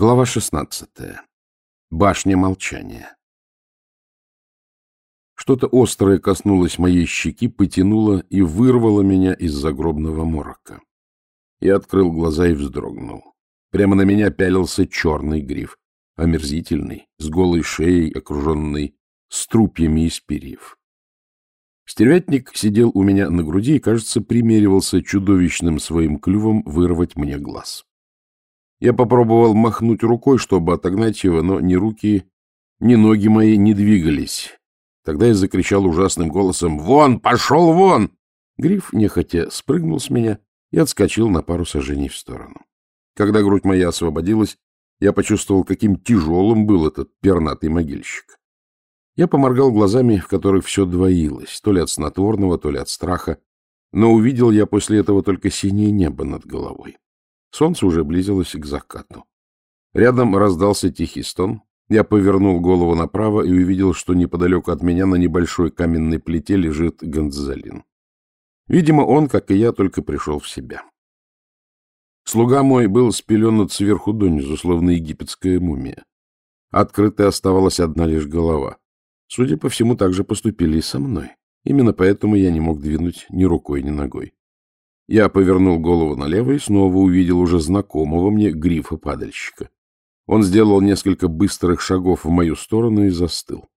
Глава 16. Башня молчания. Что-то острое коснулось моей щеки, потянуло и вырвало меня из загробного морока. Я открыл глаза и вздрогнул. Прямо на меня пялился черный гриф, омерзительный, с голой шеей, окруженный струпьями из перьев. Стервятник сидел у меня на груди и, кажется, примеривался чудовищным своим клювом вырвать мне глаз. Я попробовал махнуть рукой, чтобы отогнать его, но ни руки, ни ноги мои не двигались. Тогда я закричал ужасным голосом «Вон! Пошел вон!» Гриф нехотя спрыгнул с меня и отскочил на пару сажений в сторону. Когда грудь моя освободилась, я почувствовал, каким тяжелым был этот пернатый могильщик. Я поморгал глазами, в которых все двоилось, то ли от снотворного, то ли от страха, но увидел я после этого только синее небо над головой. Солнце уже близилось к закату. Рядом раздался тихий стон. Я повернул голову направо и увидел, что неподалеку от меня на небольшой каменной плите лежит Гонзалин. Видимо, он, как и я, только пришел в себя. Слуга мой был спеленут сверху донизу, словно египетская мумия. Открытой оставалась одна лишь голова. Судя по всему, так же поступили и со мной. Именно поэтому я не мог двинуть ни рукой, ни ногой. Я повернул голову налево и снова увидел уже знакомого мне грифа-падальщика. Он сделал несколько быстрых шагов в мою сторону и застыл.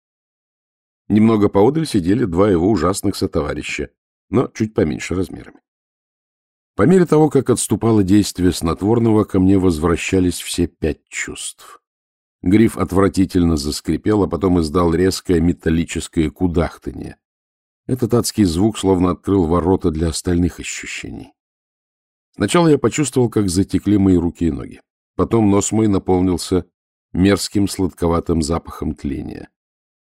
Немного поодаль сидели два его ужасных сотоварища, но чуть поменьше размерами. По мере того, как отступало действие снотворного, ко мне возвращались все пять чувств. Гриф отвратительно заскрипел, а потом издал резкое металлическое кудахтанье. Этот адский звук словно открыл ворота для остальных ощущений. Сначала я почувствовал, как затекли мои руки и ноги. Потом нос мой наполнился мерзким сладковатым запахом тления.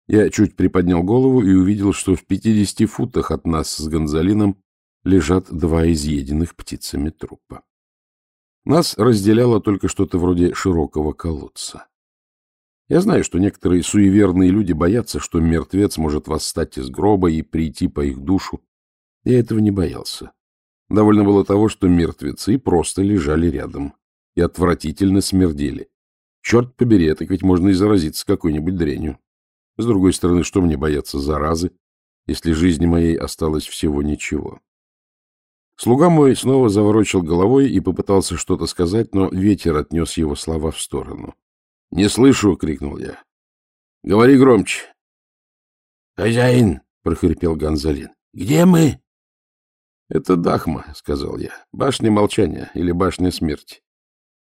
Я чуть приподнял голову и увидел, что в пятидесяти футах от нас с Гонзалином лежат два изъеденных птицами трупа. Нас разделяло только что-то вроде широкого колодца. Я знаю, что некоторые суеверные люди боятся, что мертвец может восстать из гроба и прийти по их душу. Я этого не боялся. Довольно было того, что мертвецы просто лежали рядом и отвратительно смердели. Черт побери, так ведь можно и заразиться какой-нибудь дрянью. С другой стороны, что мне бояться заразы, если жизни моей осталось всего ничего? Слуга мой снова заворочил головой и попытался что-то сказать, но ветер отнес его слова в сторону. — Не слышу! — крикнул я. — Говори громче. — Хозяин! — прохрипел Гонзалин. — Где мы? — Это Дахма, — сказал я. — Башня молчания или башня смерти.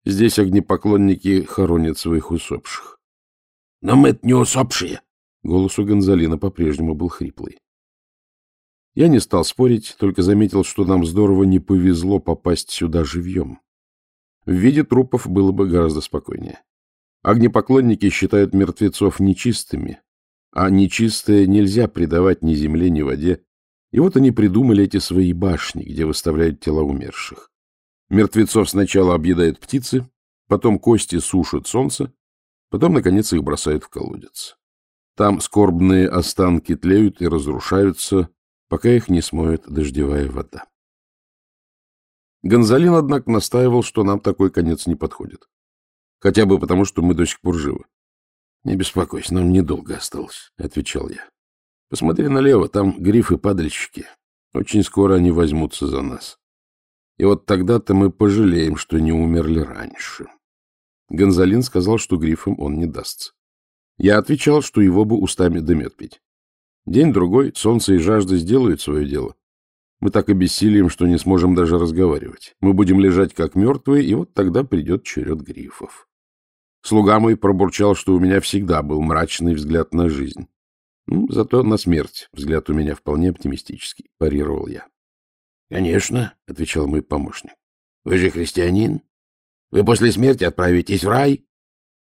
Здесь огнепоклонники хоронят своих усопших. — Но мы не усопшие! Голос у Гонзалина по-прежнему был хриплый. Я не стал спорить, только заметил, что нам здорово не повезло попасть сюда живьем. В виде трупов было бы гораздо спокойнее. Огнепоклонники считают мертвецов нечистыми, а нечистое нельзя предавать ни земле, ни воде. И вот они придумали эти свои башни, где выставляют тела умерших. Мертвецов сначала объедают птицы, потом кости сушат солнце, потом, наконец, их бросают в колодец. Там скорбные останки тлеют и разрушаются, пока их не смоет дождевая вода. Гонзалин, однако, настаивал, что нам такой конец не подходит. Хотя бы потому, что мы до сих пор живы. — Не беспокойся, нам недолго осталось, — отвечал я. — Посмотри налево, там грифы-падальщики. Очень скоро они возьмутся за нас. И вот тогда-то мы пожалеем, что не умерли раньше. Гонзалин сказал, что грифам он не дастся. Я отвечал, что его бы устами дымет пить. День-другой, солнце и жажда сделают свое дело. Мы так обессилием, что не сможем даже разговаривать. Мы будем лежать как мертвые, и вот тогда придет черед грифов. Слуга мой пробурчал, что у меня всегда был мрачный взгляд на жизнь. Ну, зато на смерть взгляд у меня вполне оптимистический, парировал я. — Конечно, — отвечал мой помощник. — Вы же христианин. Вы после смерти отправитесь в рай.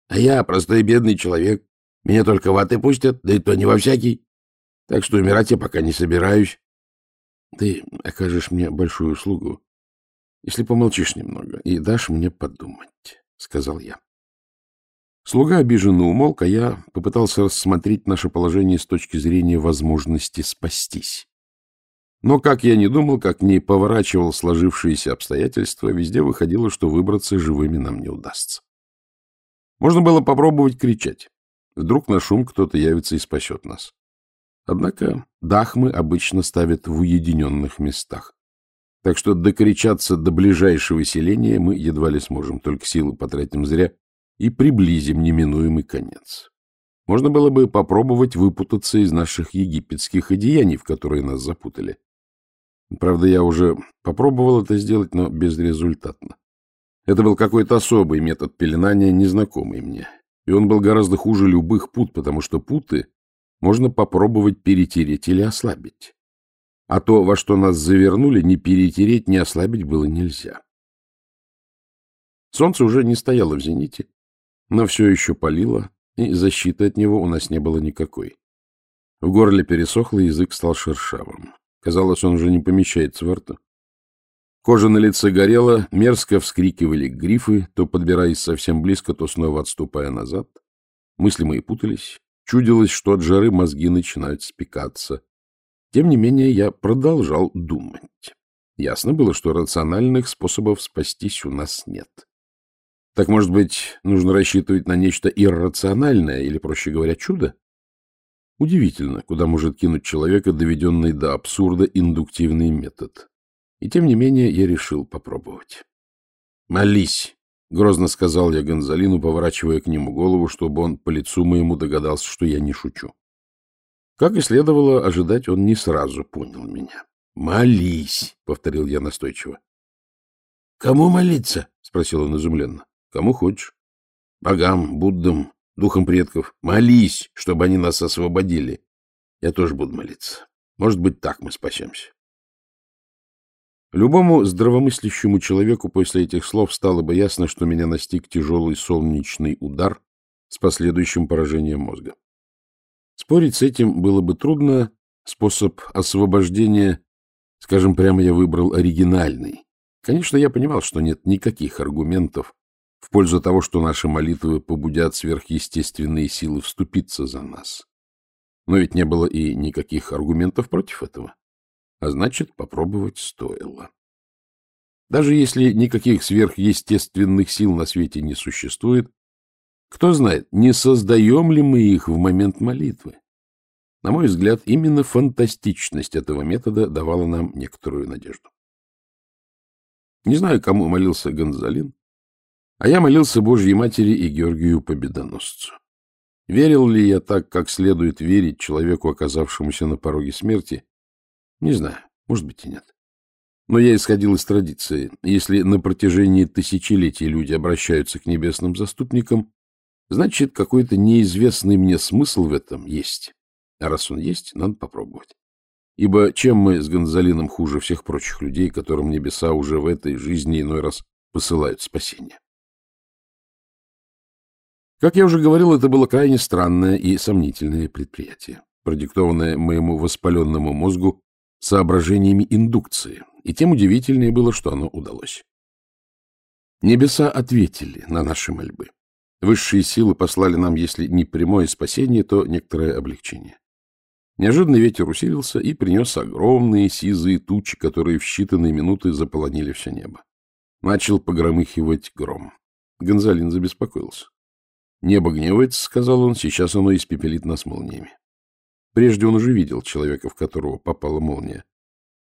А я простой бедный человек. Меня только в аты пустят, да и то не во всякий. Так что умирать я пока не собираюсь. Ты окажешь мне большую услугу, если помолчишь немного и дашь мне подумать, — сказал я. Слуга обиженно умолк, а я попытался рассмотреть наше положение с точки зрения возможности спастись. Но, как я не думал, как не поворачивал сложившиеся обстоятельства, везде выходило, что выбраться живыми нам не удастся. Можно было попробовать кричать. Вдруг на шум кто-то явится и спасет нас. Однако дахмы обычно ставят в уединенных местах. Так что докричаться до ближайшего селения мы едва ли сможем, только силы потратим зря и приблизим неминуемый конец. Можно было бы попробовать выпутаться из наших египетских одеяний, в которые нас запутали. Правда, я уже попробовал это сделать, но безрезультатно. Это был какой-то особый метод пеленания, незнакомый мне. И он был гораздо хуже любых пут, потому что путы можно попробовать перетереть или ослабить. А то, во что нас завернули, ни перетереть, ни ослабить было нельзя. Солнце уже не стояло в зените, но все еще палило, и защиты от него у нас не было никакой. В горле пересохло, язык стал шершавым. Казалось, он уже не помещается во рту. Кожа на лице горела, мерзко вскрикивали грифы, то подбираясь совсем близко, то снова отступая назад. Мысли мои путались. Чудилось, что от жары мозги начинают спекаться. Тем не менее, я продолжал думать. Ясно было, что рациональных способов спастись у нас нет. Так, может быть, нужно рассчитывать на нечто иррациональное или, проще говоря, чудо? Удивительно, куда может кинуть человека, доведенный до абсурда, индуктивный метод. И тем не менее я решил попробовать. «Молись!» — грозно сказал я Гонзалину, поворачивая к нему голову, чтобы он по лицу моему догадался, что я не шучу. Как и следовало ожидать, он не сразу понял меня. «Молись!» — повторил я настойчиво. «Кому молиться?» — спросил он изумленно. «Кому хочешь. Богам, Буддам, духам предков. Молись, чтобы они нас освободили. Я тоже буду молиться. Может быть, так мы спасемся». Любому здравомыслящему человеку после этих слов стало бы ясно, что меня настиг тяжелый солнечный удар с последующим поражением мозга. Спорить с этим было бы трудно. Способ освобождения, скажем прямо, я выбрал оригинальный. Конечно, я понимал, что нет никаких аргументов в пользу того, что наши молитвы побудят сверхъестественные силы вступиться за нас. Но ведь не было и никаких аргументов против этого. А значит, попробовать стоило. Даже если никаких сверхъестественных сил на свете не существует, кто знает, не создаем ли мы их в момент молитвы? На мой взгляд, именно фантастичность этого метода давала нам некоторую надежду. Не знаю, кому молился Гонзалин, а я молился Божьей Матери и Георгию Победоносцу. Верил ли я так, как следует верить человеку, оказавшемуся на пороге смерти? Не знаю, может быть и нет. Но я исходил из традиции. Если на протяжении тысячелетий люди обращаются к небесным заступникам, Значит, какой-то неизвестный мне смысл в этом есть. А раз он есть, надо попробовать. Ибо чем мы с Гонзалином хуже всех прочих людей, которым небеса уже в этой жизни иной раз посылают спасение? Как я уже говорил, это было крайне странное и сомнительное предприятие, продиктованное моему воспаленному мозгу соображениями индукции, и тем удивительнее было, что оно удалось. Небеса ответили на наши мольбы. Высшие силы послали нам, если не прямое спасение, то некоторое облегчение. Неожиданно ветер усилился и принес огромные сизые тучи, которые в считанные минуты заполонили все небо. Начал погромыхивать гром. Гонзалин забеспокоился. «Небо гневается», — сказал он, — «сейчас оно испепелит нас молниями». Прежде он уже видел человека, в которого попала молния.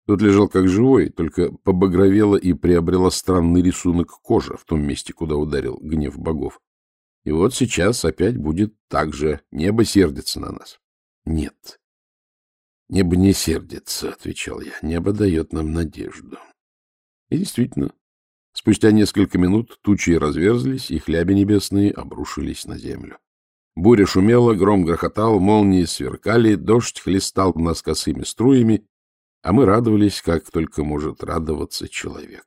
Тот лежал как живой, только побагровела и приобрела странный рисунок кожи в том месте, куда ударил гнев богов. И вот сейчас опять будет так же. Небо сердится на нас. Нет. Небо не сердится, отвечал я. Небо дает нам надежду. И действительно, спустя несколько минут тучи разверзлись, и хляби небесные обрушились на землю. Буря шумела, гром грохотал, молнии сверкали, дождь хлестал нас косыми струями, а мы радовались, как только может радоваться человек.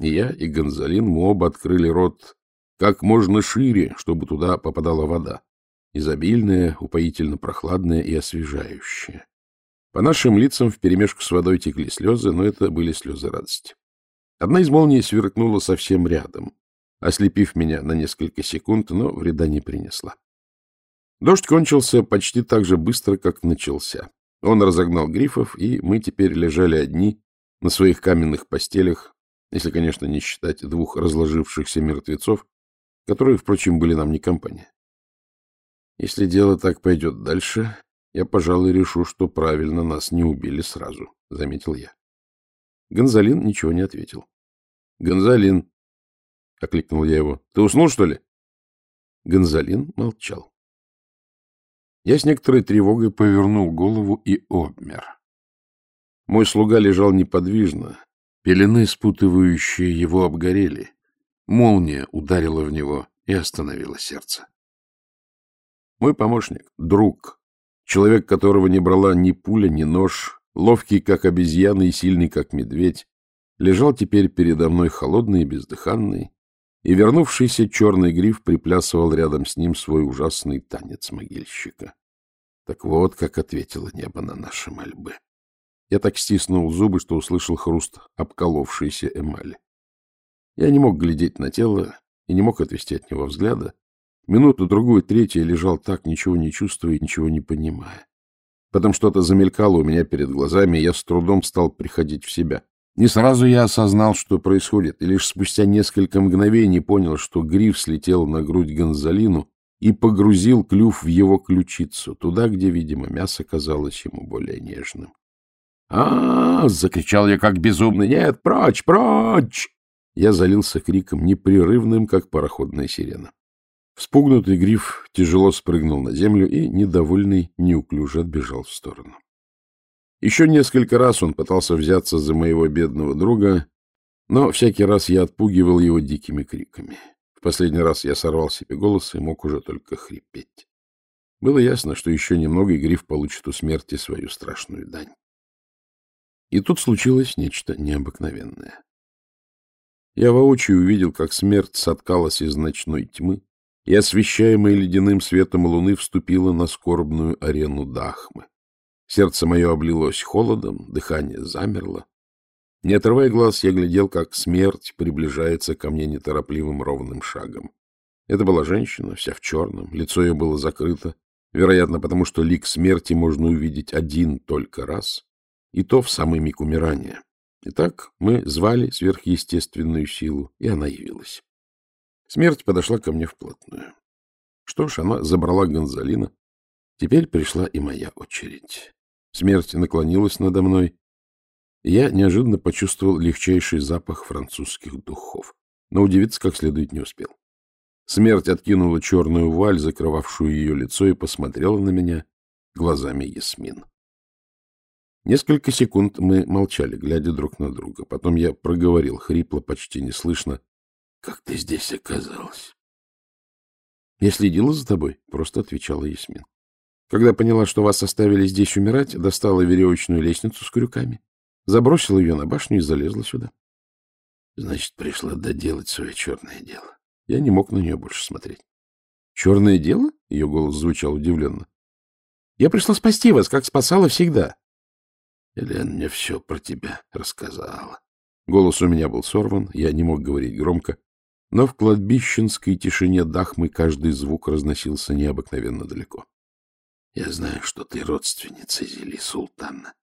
И я, и Гонзалин, мы оба открыли рот как можно шире, чтобы туда попадала вода, изобильная, упоительно прохладная и освежающая. По нашим лицам вперемешку с водой текли слезы, но это были слезы радости. Одна из молний сверкнула совсем рядом, ослепив меня на несколько секунд, но вреда не принесла. Дождь кончился почти так же быстро, как начался. Он разогнал грифов, и мы теперь лежали одни на своих каменных постелях, если, конечно, не считать двух разложившихся мертвецов, которые, впрочем, были нам не компания. Если дело так пойдет дальше, я, пожалуй, решу, что правильно нас не убили сразу, — заметил я. Гонзалин ничего не ответил. — Гонзалин, — окликнул я его, — ты уснул, что ли? Гонзалин молчал. Я с некоторой тревогой повернул голову и обмер. Мой слуга лежал неподвижно, пелены, спутывающие его, обгорели. Молния ударила в него и остановила сердце. Мой помощник, друг, человек, которого не брала ни пуля, ни нож, ловкий, как обезьяна, и сильный, как медведь, лежал теперь передо мной холодный и бездыханный, и вернувшийся черный гриф приплясывал рядом с ним свой ужасный танец могильщика. Так вот, как ответило небо на наши мольбы. Я так стиснул зубы, что услышал хруст обколовшейся эмали. Я не мог глядеть на тело и не мог отвести от него взгляда, Минуту, другую, третью лежал так, ничего не чувствуя и ничего не понимая. Потом что-то замелькало у меня перед глазами, и я с трудом стал приходить в себя. Не сразу я осознал, что происходит, и лишь спустя несколько мгновений понял, что гриф слетел на грудь Гонзалину и погрузил клюв в его ключицу, туда, где, видимо, мясо казалось ему более нежным. а, -а, -а закричал я как безумный. «Нет, прочь, прочь!» Я залился криком, непрерывным, как пароходная сирена. Вспугнутый гриф тяжело спрыгнул на землю и, недовольный, неуклюже отбежал в сторону. Еще несколько раз он пытался взяться за моего бедного друга, но всякий раз я отпугивал его дикими криками. В последний раз я сорвал себе голос и мог уже только хрипеть. Было ясно, что еще немного, и гриф получит у смерти свою страшную дань. И тут случилось нечто необыкновенное. Я воочию увидел, как смерть соткалась из ночной тьмы, и, освещаемая ледяным светом луны, вступила на скорбную арену Дахмы. Сердце мое облилось холодом, дыхание замерло. Не отрывая глаз, я глядел, как смерть приближается ко мне неторопливым ровным шагом. Это была женщина, вся в черном, лицо ее было закрыто, вероятно, потому что лик смерти можно увидеть один только раз, и то в самый миг умирания. Итак, мы звали сверхъестественную силу, и она явилась. Смерть подошла ко мне вплотную. Что ж, она забрала Гонзалина. Теперь пришла и моя очередь. Смерть наклонилась надо мной, и я неожиданно почувствовал легчайший запах французских духов, но удивиться как следует не успел. Смерть откинула черную вуаль, закрывавшую ее лицо, и посмотрела на меня глазами Ясмин. Несколько секунд мы молчали, глядя друг на друга. Потом я проговорил хрипло, почти неслышно. Как ты здесь оказалась? Я следила за тобой, просто отвечала Ясмин. Когда поняла, что вас оставили здесь умирать, достала веревочную лестницу с крюками, забросила ее на башню и залезла сюда. Значит, пришла доделать свое черное дело. Я не мог на нее больше смотреть. Черное дело? Ее голос звучал удивленно. Я пришла спасти вас, как спасала всегда. Елена мне все про тебя рассказала. Голос у меня был сорван, я не мог говорить громко, но в кладбищенской тишине Дахмы каждый звук разносился необыкновенно далеко. — Я знаю, что ты родственница Зели Султана.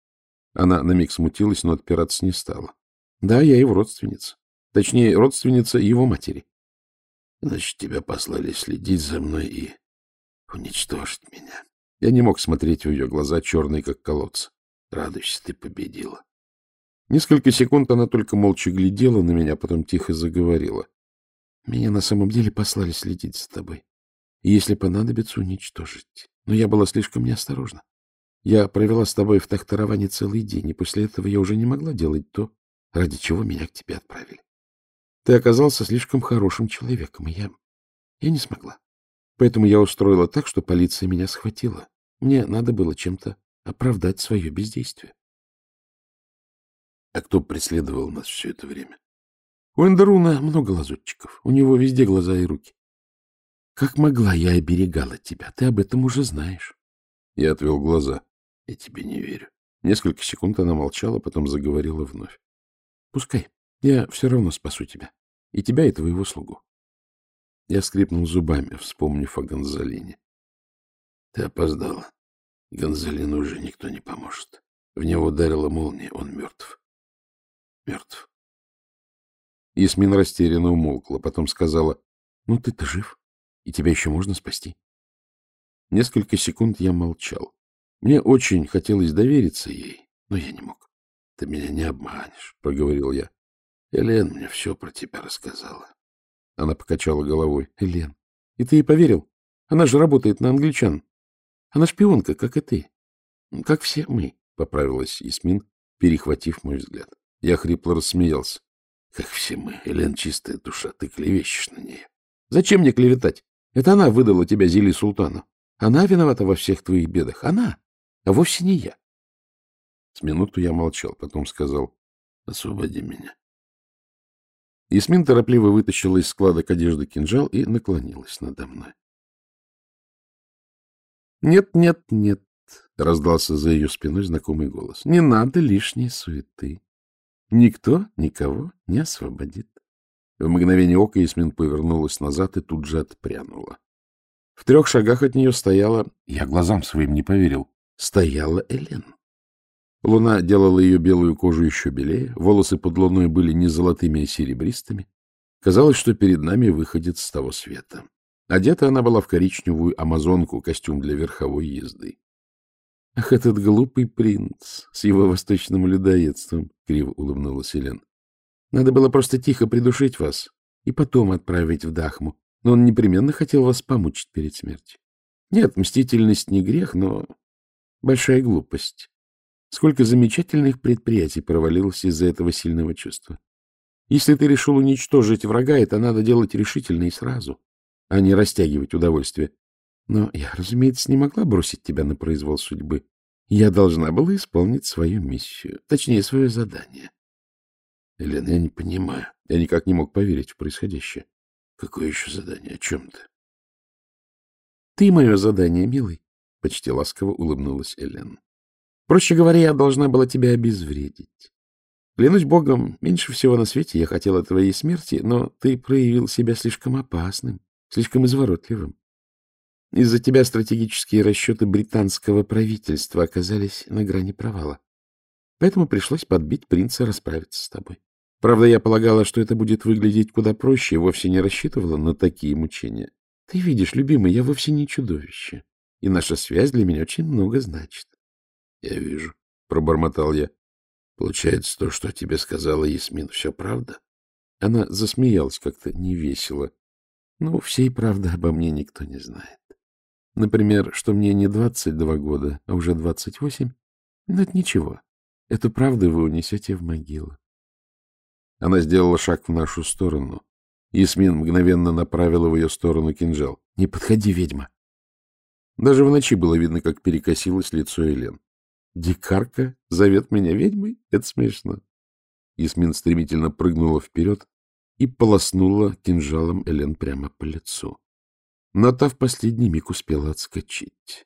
Она на миг смутилась, но отпираться не стала. — Да, я его родственница. Точнее, родственница его матери. — Значит, тебя послали следить за мной и уничтожить меня. Я не мог смотреть в ее глаза, черные, как колодцы. Радуйся, ты победила. Несколько секунд она только молча глядела на меня, потом тихо заговорила. Меня на самом деле послали следить за тобой. И если понадобится, уничтожить. Но я была слишком неосторожна. Я провела с тобой в Тахтараване целый день, и после этого я уже не могла делать то, ради чего меня к тебе отправили. Ты оказался слишком хорошим человеком, и я... Я не смогла. Поэтому я устроила так, что полиция меня схватила. Мне надо было чем-то оправдать свое бездействие. А кто преследовал нас все это время? У Эндеруна много лазутчиков. У него везде глаза и руки. Как могла я оберегала тебя? Ты об этом уже знаешь. Я отвел глаза. Я тебе не верю. Несколько секунд она молчала, потом заговорила вновь. Пускай. Я все равно спасу тебя. И тебя, и твоего слугу. Я скрипнул зубами, вспомнив о Гонзалине. Ты опоздала. Гонзалину уже никто не поможет. В него ударила молния, он мертв. Мертв. Ясмин растерянно умолкла, потом сказала, Ну, ты-то жив, и тебя еще можно спасти. Несколько секунд я молчал. Мне очень хотелось довериться ей, но я не мог. — Ты меня не обманешь, — проговорил я. — Элен мне все про тебя рассказала. Она покачала головой. — Элен, и ты ей поверил? Она же работает на англичан. Она шпионка, как и ты. Как все мы, — поправилась Исмин, перехватив мой взгляд. Я хрипло рассмеялся. — Как все мы. Элен чистая душа, ты клевещешь на нее. — Зачем мне клеветать? Это она выдала тебя Зили Султану. Она виновата во всех твоих бедах. Она, а вовсе не я. С минуту я молчал, потом сказал, — освободи меня. Ясмин торопливо вытащила из складок одежды кинжал и наклонилась надо мной. — Нет, нет, нет, — раздался за ее спиной знакомый голос. — Не надо лишней суеты. Никто никого не освободит. В мгновение ока Ясмин повернулась назад и тут же отпрянула. В трех шагах от нее стояла... Я глазам своим не поверил. Стояла Элен. Луна делала ее белую кожу еще белее, волосы под луной были не золотыми, а серебристыми. Казалось, что перед нами выходит с того света. Одета она была в коричневую амазонку, костюм для верховой езды. — Ах, этот глупый принц с его восточным людоедством! — криво улыбнулась Елен. — Надо было просто тихо придушить вас и потом отправить в Дахму, но он непременно хотел вас помучить перед смертью. Нет, мстительность не грех, но большая глупость. Сколько замечательных предприятий провалилось из-за этого сильного чувства. Если ты решил уничтожить врага, это надо делать решительно и сразу, а не растягивать удовольствие. Но я, разумеется, не могла бросить тебя на произвол судьбы. Я должна была исполнить свою миссию, точнее, свое задание. Елена, я не понимаю. Я никак не мог поверить в происходящее. Какое еще задание? О чем ты? Ты мое задание, милый, — почти ласково улыбнулась Элен. Проще говоря, я должна была тебя обезвредить. Клянусь богом, меньше всего на свете я хотела твоей смерти, но ты проявил себя слишком опасным, слишком изворотливым. Из-за тебя стратегические расчеты британского правительства оказались на грани провала. Поэтому пришлось подбить принца расправиться с тобой. Правда, я полагала, что это будет выглядеть куда проще, и вовсе не рассчитывала на такие мучения. Ты видишь, любимый, я вовсе не чудовище, и наша связь для меня очень много значит. — Я вижу, — пробормотал я. — Получается, то, что тебе сказала Ясмин, все правда? Она засмеялась как-то невесело. Ну, всей правды обо мне никто не знает. Например, что мне не двадцать два года, а уже двадцать восемь. Но это ничего. Эту правду вы унесете в могилу. Она сделала шаг в нашу сторону. Ясмин мгновенно направила в ее сторону кинжал. — Не подходи, ведьма! Даже в ночи было видно, как перекосилось лицо Елен. Дикарка зовет меня ведьмой? Это смешно. Ясмин стремительно прыгнула вперед и полоснула кинжалом Элен прямо по лицу. Но та в последний миг успела отскочить.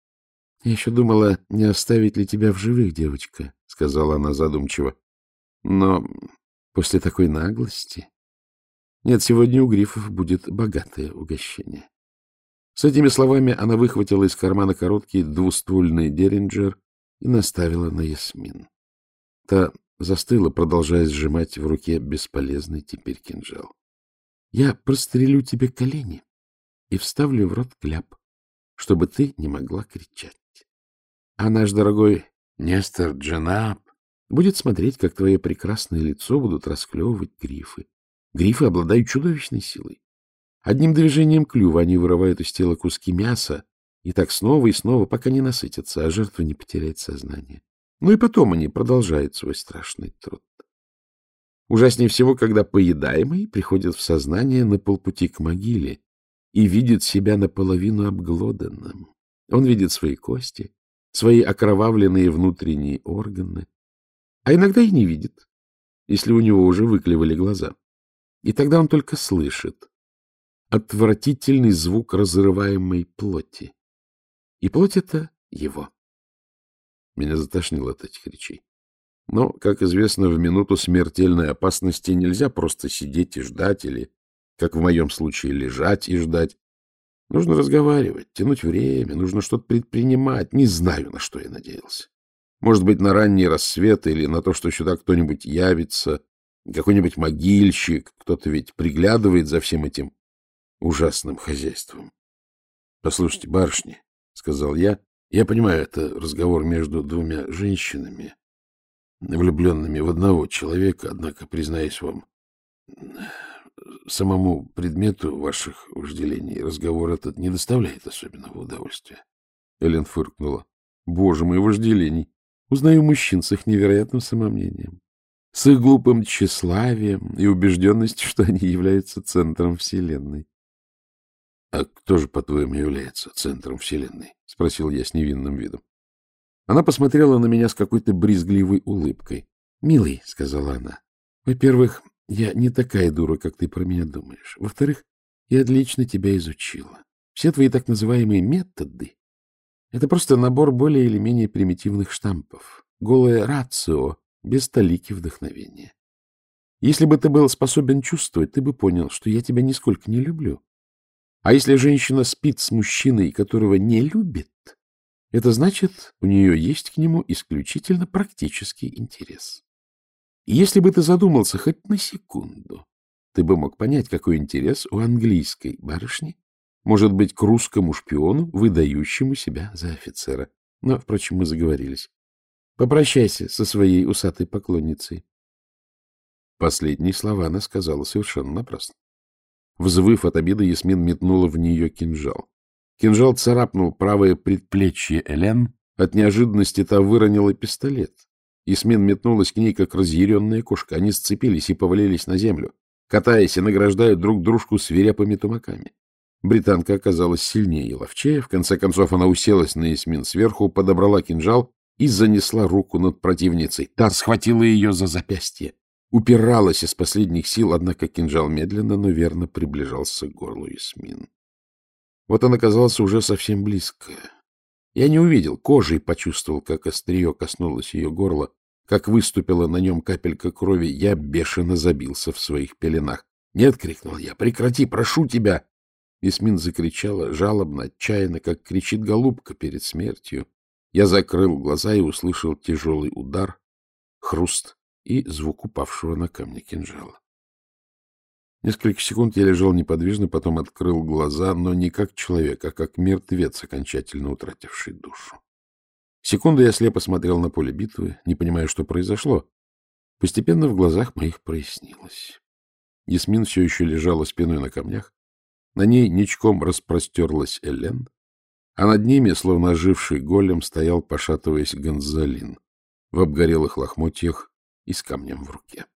— Я еще думала, не оставить ли тебя в живых, девочка, — сказала она задумчиво. — Но после такой наглости... Нет, сегодня у грифов будет богатое угощение. С этими словами она выхватила из кармана короткий двуствольный деринджер и наставила на Ясмин. Та застыла, продолжая сжимать в руке бесполезный теперь кинжал. — Я прострелю тебе колени и вставлю в рот кляп, чтобы ты не могла кричать. А наш дорогой Нестор Джанаб будет смотреть, как твое прекрасное лицо будут расклевывать грифы. Грифы обладают чудовищной силой. Одним движением клюва они вырывают из тела куски мяса и так снова и снова, пока не насытятся, а жертва не потеряет сознание. Ну и потом они продолжают свой страшный труд. Ужаснее всего, когда поедаемый приходит в сознание на полпути к могиле и видит себя наполовину обглоданным. Он видит свои кости, свои окровавленные внутренние органы, а иногда и не видит, если у него уже выклевали глаза. И тогда он только слышит отвратительный звук разрываемой плоти. И плоть это его. Меня затошнило от этих речей. Но, как известно, в минуту смертельной опасности нельзя просто сидеть и ждать, или, как в моем случае, лежать и ждать. Нужно разговаривать, тянуть время, нужно что-то предпринимать. Не знаю, на что я надеялся. Может быть, на ранний рассвет или на то, что сюда кто-нибудь явится, какой-нибудь могильщик, кто-то ведь приглядывает за всем этим. ужасным хозяйством. — Послушайте, барышни, — сказал я, — я понимаю, это разговор между двумя женщинами, влюбленными в одного человека, однако, признаюсь вам, самому предмету ваших вожделений разговор этот не доставляет особенного удовольствия. Эллен фыркнула. — Боже мой, вожделений! Узнаю мужчин с их невероятным самомнением, с их глупым тщеславием и убежденностью, что они являются центром Вселенной. — А кто же, по-твоему, является центром Вселенной? — спросил я с невинным видом. Она посмотрела на меня с какой-то брезгливой улыбкой. — Милый, — сказала она, — во-первых, я не такая дура, как ты про меня думаешь. Во-вторых, я отлично тебя изучила. Все твои так называемые методы — это просто набор более или менее примитивных штампов. Голое рацио, без толики вдохновения. Если бы ты был способен чувствовать, ты бы понял, что я тебя нисколько не люблю. А если женщина спит с мужчиной, которого не любит, это значит, у нее есть к нему исключительно практический интерес. И если бы ты задумался хоть на секунду, ты бы мог понять, какой интерес у английской барышни может быть к русскому шпиону, выдающему себя за офицера. Но, впрочем, мы заговорились. Попрощайся со своей усатой поклонницей. Последние слова она сказала совершенно напрасно. Взвыв от обиды, Ясмин метнула в нее кинжал. Кинжал царапнул правое предплечье Элен. От неожиданности та выронила пистолет. Ясмин метнулась к ней, как разъяренная кошка. Они сцепились и повалились на землю, катаясь и награждая друг дружку свирепыми тумаками. Британка оказалась сильнее и ловчее. В конце концов она уселась на Ясмин сверху, подобрала кинжал и занесла руку над противницей. Та схватила ее за запястье упиралась из последних сил, однако кинжал медленно, но верно приближался к горлу Ясмин. Вот он оказался уже совсем близко. Я не увидел, кожей почувствовал, как острие коснулось ее горла, как выступила на нем капелька крови. Я бешено забился в своих пеленах. «Нет!» — крикнул я. «Прекрати! Прошу тебя!» Ясмин закричала, жалобно, отчаянно, как кричит голубка перед смертью. Я закрыл глаза и услышал тяжелый удар, хруст и звук упавшего на камни кинжала. Несколько секунд я лежал неподвижно, потом открыл глаза, но не как человек, а как мертвец, окончательно утративший душу. Секунду я слепо смотрел на поле битвы, не понимая, что произошло. Постепенно в глазах моих прояснилось. Ясмин все еще лежала спиной на камнях. На ней ничком распростерлась Элен, а над ними, словно оживший голем, стоял, пошатываясь, Гонзалин в обгорелых лохмотьях и с камнем в руке.